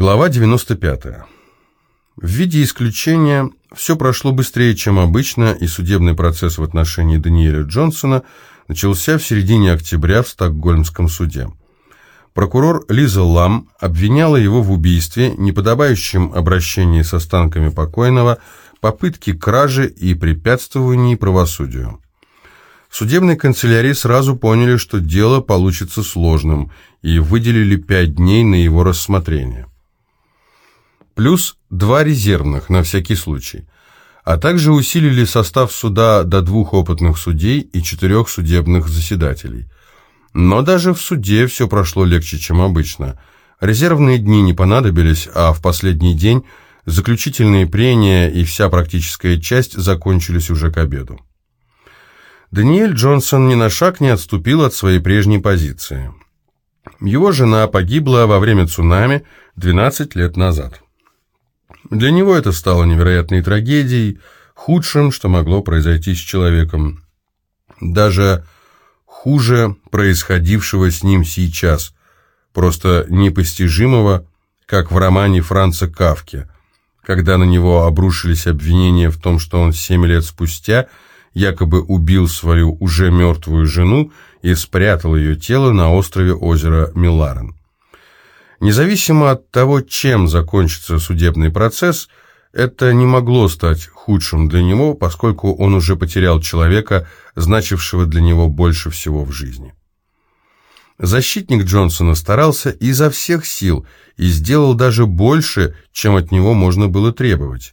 Глава 95. В виде исключения все прошло быстрее, чем обычно, и судебный процесс в отношении Даниэля Джонсона начался в середине октября в Стокгольмском суде. Прокурор Лиза Лам обвиняла его в убийстве, неподобающем обращении с останками покойного, попытке кражи и препятствовании правосудию. В судебной канцелярии сразу поняли, что дело получится сложным, и выделили пять дней на его рассмотрение плюс два резервных на всякий случай, а также усилили состав суда до двух опытных судей и четырех судебных заседателей. Но даже в суде все прошло легче, чем обычно. Резервные дни не понадобились, а в последний день заключительные прения и вся практическая часть закончились уже к обеду. Даниэль Джонсон ни на шаг не отступил от своей прежней позиции. Его жена погибла во время цунами 12 лет назад. Для него это стало невероятной трагедией, худшим, что могло произойти с человеком. Даже хуже происходившего с ним сейчас, просто непостижимого, как в романе Франца Кавки, когда на него обрушились обвинения в том, что он семь лет спустя якобы убил свою уже мертвую жену и спрятал ее тело на острове озера Миларен. Независимо от того, чем закончится судебный процесс, это не могло стать худшим для него, поскольку он уже потерял человека, значившего для него больше всего в жизни. Защитник Джонсона старался изо всех сил и сделал даже больше, чем от него можно было требовать.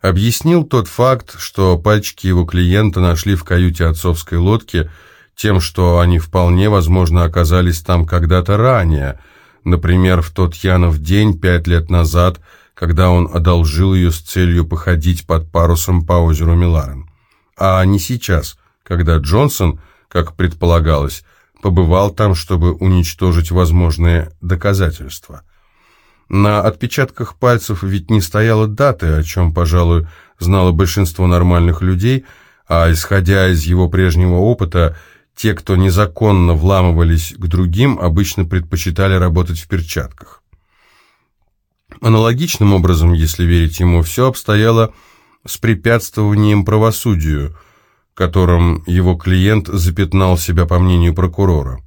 Объяснил тот факт, что пальчики его клиента нашли в каюте отцовской лодки, тем, что они вполне возможно оказались там когда-то ранее – Например, в тот Янов день пять лет назад, когда он одолжил ее с целью походить под парусом по озеру Миларен. А не сейчас, когда Джонсон, как предполагалось, побывал там, чтобы уничтожить возможные доказательства. На отпечатках пальцев ведь не стояло даты, о чем, пожалуй, знало большинство нормальных людей, а исходя из его прежнего опыта, те, кто незаконно вламывались к другим, обычно предпочитали работать в перчатках. Аналогичным образом, если верить ему, все обстояло с препятствованием правосудию, которым его клиент запятнал себя по мнению прокурора.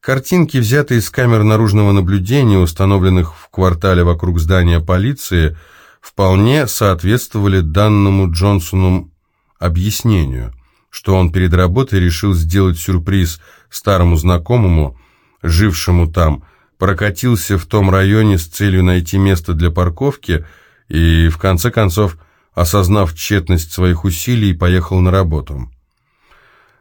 Картинки, взятые из камер наружного наблюдения, установленных в квартале вокруг здания полиции, вполне соответствовали данному Джонсону объяснению – что он перед работой решил сделать сюрприз старому знакомому, жившему там, прокатился в том районе с целью найти место для парковки и, в конце концов, осознав тщетность своих усилий, поехал на работу.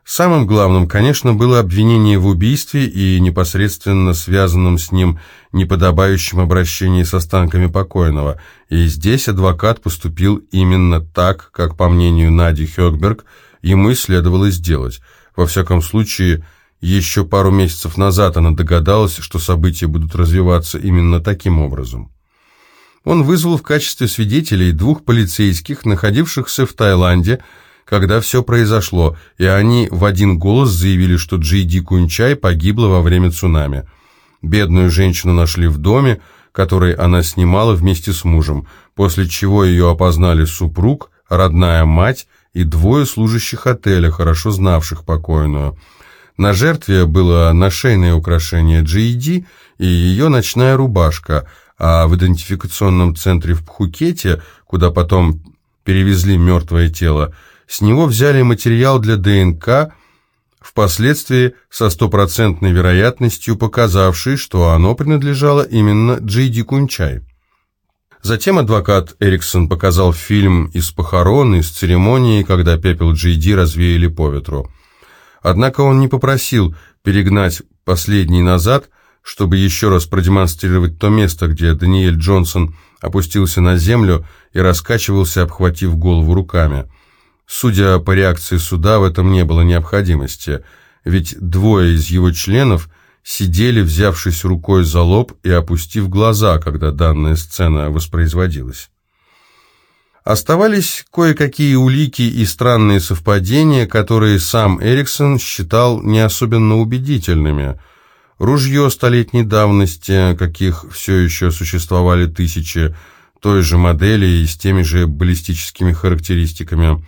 Самым главным, конечно, было обвинение в убийстве и непосредственно связанном с ним неподобающем обращении с останками покойного, и здесь адвокат поступил именно так, как, по мнению Нади Хёкберг, ему и следовало сделать. Во всяком случае, еще пару месяцев назад она догадалась, что события будут развиваться именно таким образом. Он вызвал в качестве свидетелей двух полицейских, находившихся в Таиланде, когда все произошло, и они в один голос заявили, что Джейди Кунчай погибла во время цунами. Бедную женщину нашли в доме, который она снимала вместе с мужем, после чего ее опознали супруг, родная мать и двое служащих отеля, хорошо знавших покойную. На жертве было нашейное украшение GED и ее ночная рубашка, а в идентификационном центре в Пхукете, куда потом перевезли мертвое тело, с него взяли материал для ДНК, впоследствии со стопроцентной вероятностью показавший, что оно принадлежало именно Джейди Кунчай. Затем адвокат Эриксон показал фильм из похорон, из церемонии, когда пепел Джейди развеяли по ветру. Однако он не попросил перегнать последний назад, чтобы еще раз продемонстрировать то место, где Даниэль Джонсон опустился на землю и раскачивался, обхватив голову руками. Судя по реакции суда, в этом не было необходимости, ведь двое из его членов – сидели, взявшись рукой за лоб и опустив глаза, когда данная сцена воспроизводилась. Оставались кое-какие улики и странные совпадения, которые сам Эриксон считал не особенно убедительными. ружье столетней давности, каких все еще существовали тысячи, той же модели и с теми же баллистическими характеристиками,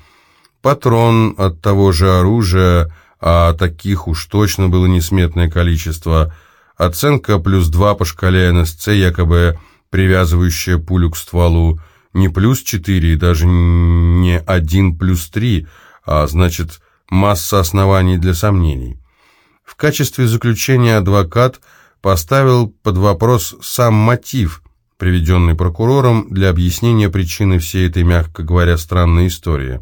патрон от того же оружия, а таких уж точно было несметное количество, оценка плюс два по шкале НСЦ, якобы привязывающая пулю к стволу, не плюс четыре и даже не один плюс три, а значит масса оснований для сомнений. В качестве заключения адвокат поставил под вопрос сам мотив, приведенный прокурором для объяснения причины всей этой, мягко говоря, странной истории.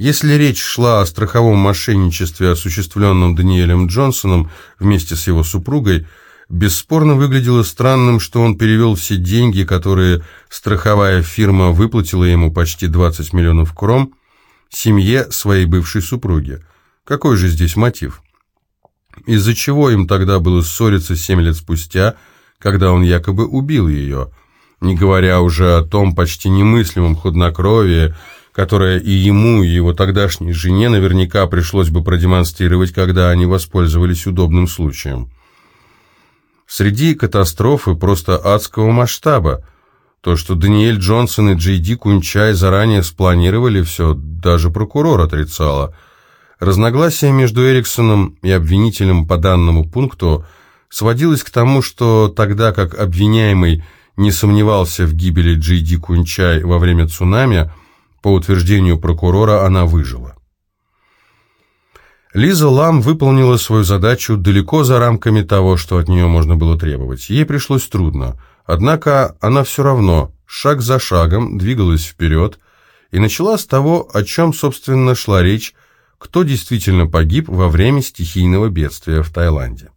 Если речь шла о страховом мошенничестве, осуществленном Даниэлем Джонсоном вместе с его супругой, бесспорно выглядело странным, что он перевел все деньги, которые страховая фирма выплатила ему почти 20 миллионов кром, семье своей бывшей супруги. Какой же здесь мотив? Из-за чего им тогда было ссориться семь лет спустя, когда он якобы убил ее, не говоря уже о том почти немыслимом хладнокровии, которое и ему, и его тогдашней жене наверняка пришлось бы продемонстрировать, когда они воспользовались удобным случаем. Среди катастрофы просто адского масштаба, то, что Даниэль Джонсон и Джей Ди Кунчай заранее спланировали все, даже прокурор отрицала. Разногласие между Эриксоном и обвинителем по данному пункту сводилось к тому, что тогда как обвиняемый не сомневался в гибели Джей Ди Кунчай во время цунами, по утверждению прокурора она выжила. Лиза Лам выполнила свою задачу далеко за рамками того, что от нее можно было требовать. Ей пришлось трудно – Однако она все равно, шаг за шагом, двигалась вперед и начала с того, о чем, собственно, шла речь, кто действительно погиб во время стихийного бедствия в Таиланде.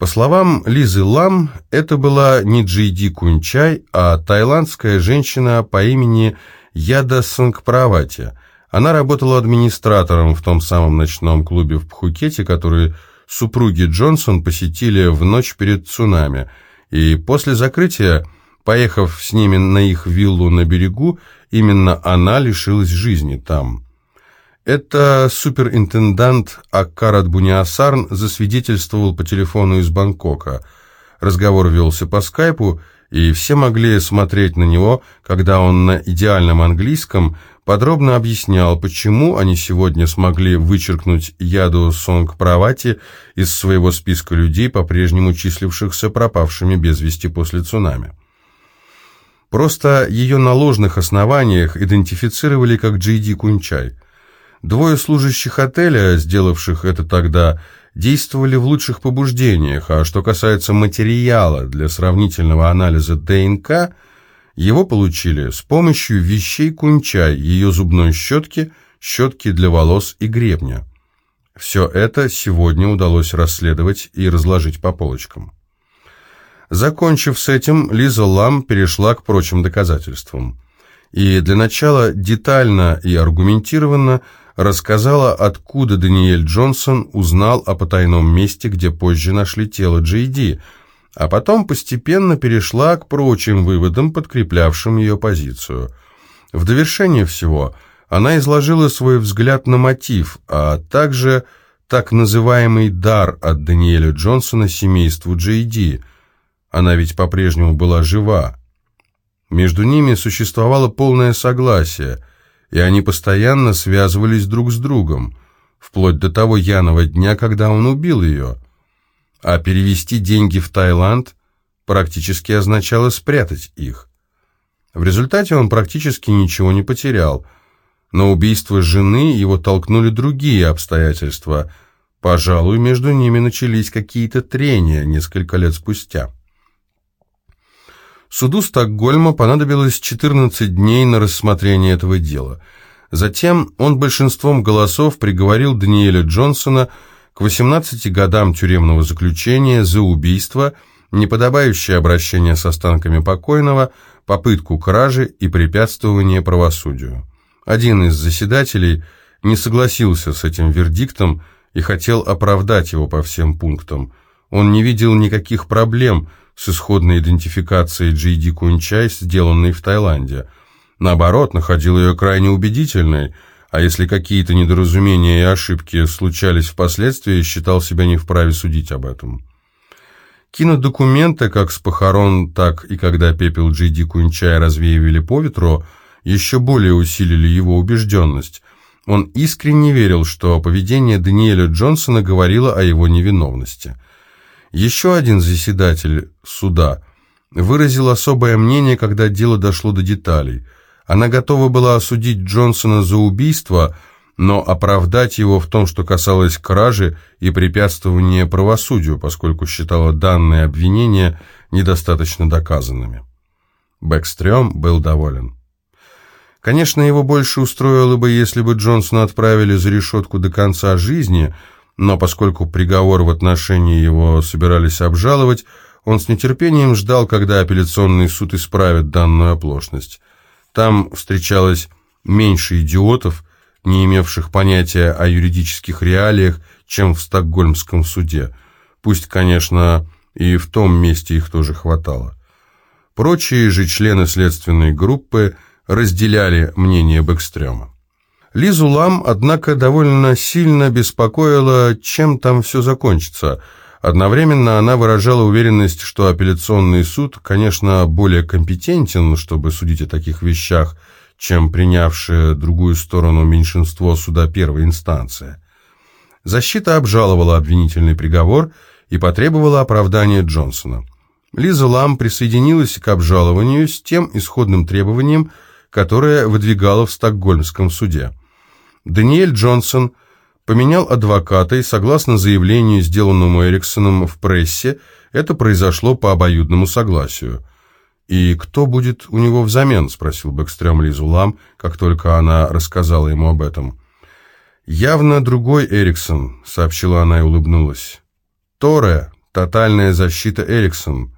По словам Лизы Лам, это была не Джейди Кунчай, а таиландская женщина по имени Яда Сангправати. Она работала администратором в том самом ночном клубе в Пхукете, который супруги Джонсон посетили в ночь перед цунами – и после закрытия, поехав с ними на их виллу на берегу, именно она лишилась жизни там. Это суперинтендант Аккарат Буниасарн засвидетельствовал по телефону из Бангкока. Разговор велся по скайпу, и все могли смотреть на него, когда он на идеальном английском подробно объяснял, почему они сегодня смогли вычеркнуть Яду Сонг Правати из своего списка людей, по-прежнему числившихся пропавшими без вести после цунами. Просто ее на ложных основаниях идентифицировали как Джейди Кунчай. Двое служащих отеля, сделавших это тогда, действовали в лучших побуждениях, а что касается материала для сравнительного анализа ДНК, его получили с помощью вещей Кунчай, ее зубной щетки, щетки для волос и гребня. Все это сегодня удалось расследовать и разложить по полочкам. Закончив с этим, Лиза Лам перешла к прочим доказательствам. И для начала детально и аргументированно рассказала, откуда Даниэль Джонсон узнал о потайном месте, где позже нашли тело Джейди, а потом постепенно перешла к прочим выводам, подкреплявшим ее позицию. В довершение всего она изложила свой взгляд на мотив, а также так называемый дар от Даниэля Джонсона семейству Джейди. Она ведь по-прежнему была жива. Между ними существовало полное согласие – и они постоянно связывались друг с другом, вплоть до того яного дня, когда он убил ее. А перевести деньги в Таиланд практически означало спрятать их. В результате он практически ничего не потерял. На убийство жены его толкнули другие обстоятельства. Пожалуй, между ними начались какие-то трения несколько лет спустя. Суду Стокгольма понадобилось 14 дней на рассмотрение этого дела. Затем он большинством голосов приговорил Даниэля Джонсона к 18 годам тюремного заключения за убийство, неподобающее обращение с останками покойного, попытку кражи и препятствование правосудию. Один из заседателей не согласился с этим вердиктом и хотел оправдать его по всем пунктам. Он не видел никаких проблем – с исходной идентификацией Джейди Кунчай, сделанной в Таиланде. Наоборот, находил ее крайне убедительной, а если какие-то недоразумения и ошибки случались впоследствии, считал себя не вправе судить об этом. Кинодокументы, как с похорон, так и когда пепел Джиди Кунчая развеивали по ветру, еще более усилили его убежденность. Он искренне верил, что поведение Даниэля Джонсона говорило о его невиновности. Еще один заседатель суда выразил особое мнение, когда дело дошло до деталей. Она готова была осудить Джонсона за убийство – но оправдать его в том, что касалось кражи и препятствования правосудию, поскольку считала данные обвинения недостаточно доказанными. Бэкстрём был доволен. Конечно, его больше устроило бы, если бы Джонсона отправили за решетку до конца жизни, но поскольку приговор в отношении его собирались обжаловать, он с нетерпением ждал, когда апелляционный суд исправит данную оплошность. Там встречалось меньше идиотов, не имевших понятия о юридических реалиях, чем в Стокгольмском суде. Пусть, конечно, и в том месте их тоже хватало. Прочие же члены следственной группы разделяли мнение Бэкстрёма. Лизу Лам, однако, довольно сильно беспокоило, чем там все закончится. Одновременно она выражала уверенность, что апелляционный суд, конечно, более компетентен, чтобы судить о таких вещах, чем принявшее другую сторону меньшинство суда первой инстанции. Защита обжаловала обвинительный приговор и потребовала оправдания Джонсона. Лиза Лам присоединилась к обжалованию с тем исходным требованием, которое выдвигала в Стокгольмском суде. Даниэль Джонсон поменял адвоката, и согласно заявлению, сделанному Эриксоном в прессе, это произошло по обоюдному согласию. «И кто будет у него взамен?» — спросил Бэкстрём Лизу Лам, как только она рассказала ему об этом. «Явно другой Эриксон», — сообщила она и улыбнулась. «Торе, тотальная защита Эриксон».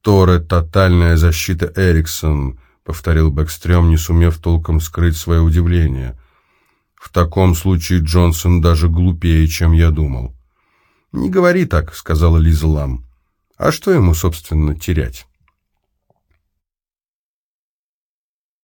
«Торе, тотальная защита Эриксон», — повторил Бэкстрём, не сумев толком скрыть свое удивление. «В таком случае Джонсон даже глупее, чем я думал». «Не говори так», — сказала Лиза Лам. «А что ему, собственно, терять?»